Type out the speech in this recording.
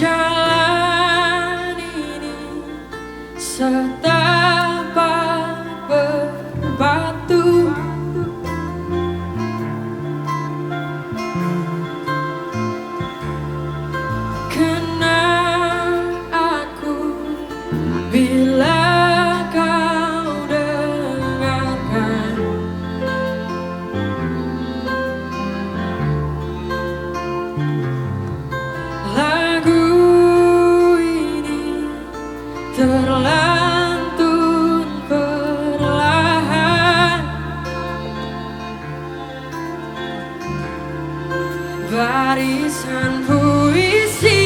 jalan ini serta Nobody's on puissance.